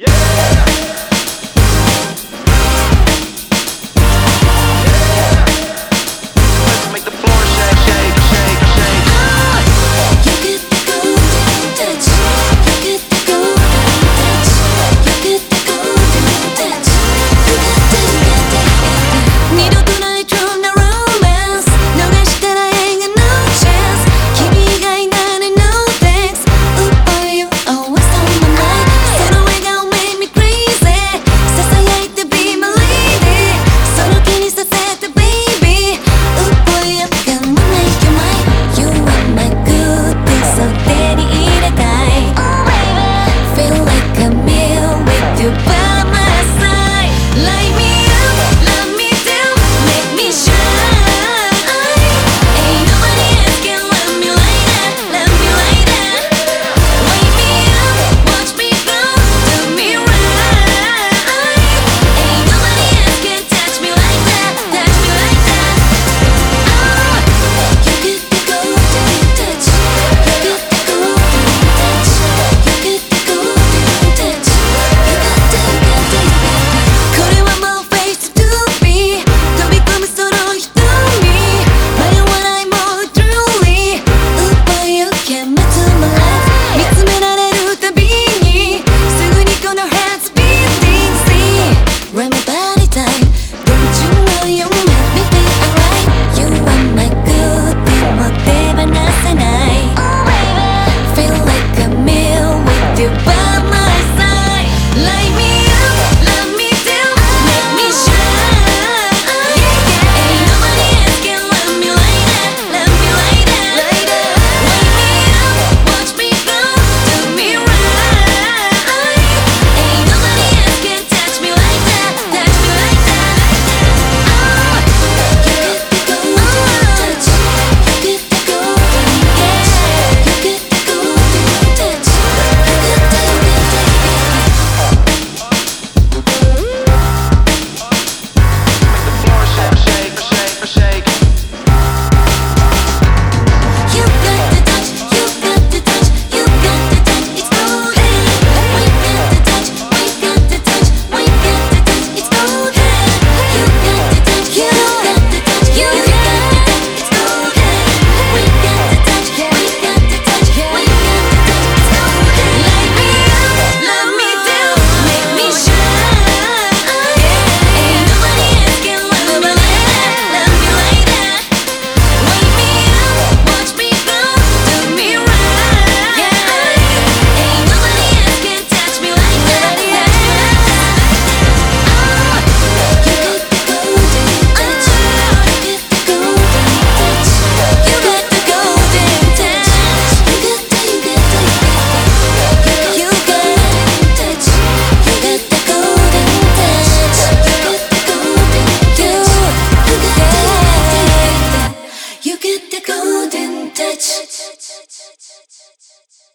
get the golden Beats.